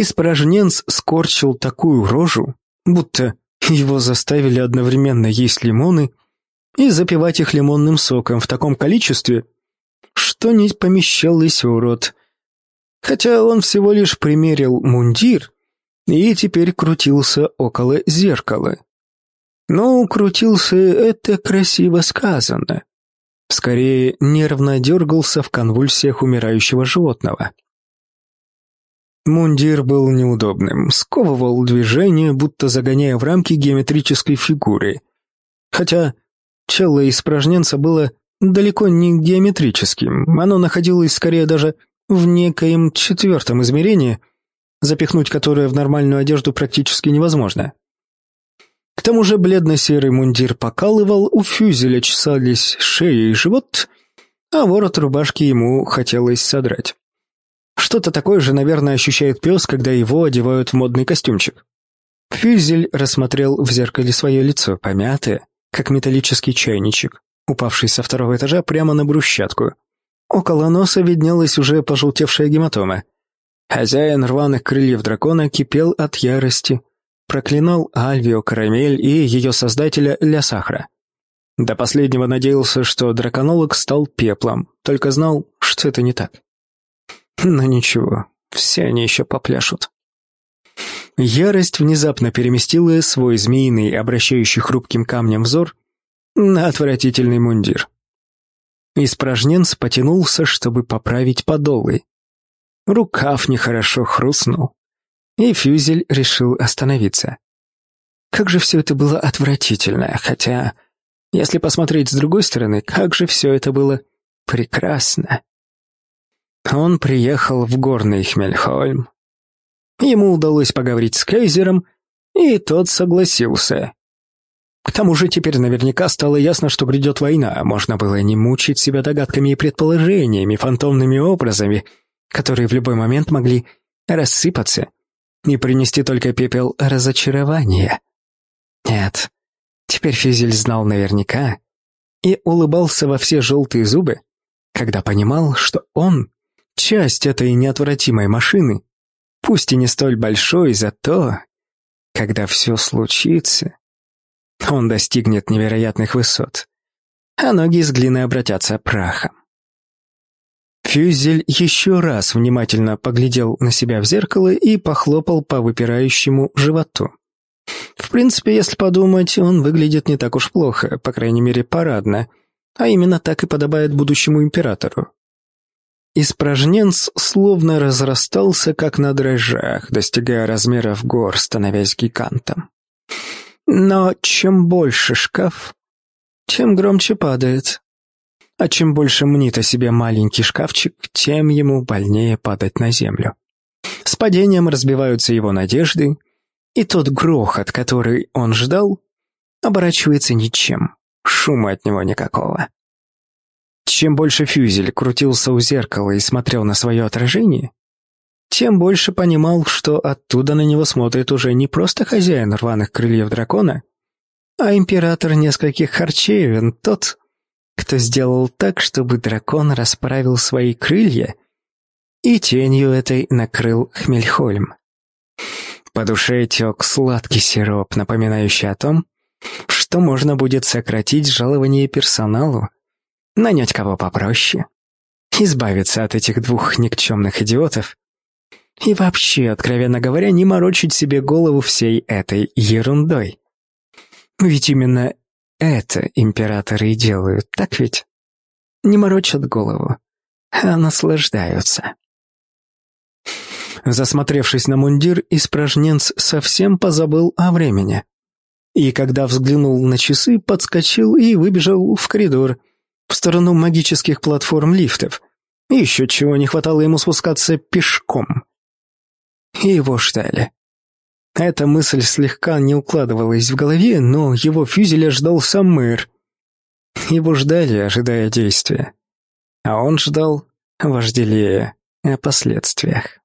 Испражненц скорчил такую рожу, будто его заставили одновременно есть лимоны и запивать их лимонным соком в таком количестве, что не помещалось в рот. Хотя он всего лишь примерил мундир и теперь крутился около зеркала. Но крутился это красиво сказано. Скорее, нервно дергался в конвульсиях умирающего животного. Мундир был неудобным, сковывал движение, будто загоняя в рамки геометрической фигуры. Хотя чело испражненца было далеко не геометрическим, оно находилось скорее даже в некоем четвертом измерении, запихнуть которое в нормальную одежду практически невозможно. К тому же бледно-серый мундир покалывал, у фюзеля чесались шея и живот, а ворот рубашки ему хотелось содрать. Что-то такое же, наверное, ощущает пес, когда его одевают в модный костюмчик. Фюзель рассмотрел в зеркале свое лицо, помятое, как металлический чайничек, упавший со второго этажа прямо на брусчатку. Около носа виднелась уже пожелтевшая гематома. Хозяин рваных крыльев дракона кипел от ярости, проклинал Альвио Карамель и ее создателя Ля Сахара. До последнего надеялся, что драконолог стал пеплом, только знал, что это не так. Но ничего, все они еще попляшут. Ярость внезапно переместила свой змеиный, обращающий хрупким камнем взор, на отвратительный мундир. Испражненц потянулся, чтобы поправить подолы. Рукав нехорошо хрустнул, и Фюзель решил остановиться. Как же все это было отвратительно, хотя, если посмотреть с другой стороны, как же все это было прекрасно. Он приехал в горный Хмельхольм. Ему удалось поговорить с Кейзером, и тот согласился. К тому же теперь наверняка стало ясно, что грядет война. Можно было не мучить себя догадками и предположениями, фантомными образами, которые в любой момент могли рассыпаться и принести только пепел разочарования. Нет, теперь Физель знал наверняка и улыбался во все желтые зубы, когда понимал, что он — часть этой неотвратимой машины, пусть и не столь большой, зато, когда все случится, он достигнет невероятных высот, а ноги с глины обратятся прахом. Фюзель еще раз внимательно поглядел на себя в зеркало и похлопал по выпирающему животу. В принципе, если подумать, он выглядит не так уж плохо, по крайней мере, парадно, а именно так и подобает будущему императору. Испражненц словно разрастался, как на дрожжах, достигая размеров гор, становясь гигантом. Но чем больше шкаф, тем громче падает. А чем больше мнит о себе маленький шкафчик, тем ему больнее падать на землю. С падением разбиваются его надежды, и тот грохот, который он ждал, оборачивается ничем, шума от него никакого. Чем больше Фюзель крутился у зеркала и смотрел на свое отражение, тем больше понимал, что оттуда на него смотрит уже не просто хозяин рваных крыльев дракона, а император нескольких харчевин, тот, кто сделал так, чтобы дракон расправил свои крылья и тенью этой накрыл Хмельхольм. По душе тек сладкий сироп, напоминающий о том, что можно будет сократить жалование персоналу, нанять кого попроще, избавиться от этих двух никчемных идиотов и вообще, откровенно говоря, не морочить себе голову всей этой ерундой. Ведь именно это императоры и делают, так ведь? Не морочат голову, а наслаждаются. Засмотревшись на мундир, испражненц совсем позабыл о времени. И когда взглянул на часы, подскочил и выбежал в коридор, в сторону магических платформ лифтов. И еще чего не хватало ему спускаться пешком и его ждали. Эта мысль слегка не укладывалась в голове, но его фюзеля ждал сам мэр. Его ждали, ожидая действия. А он ждал, вожделея о последствиях.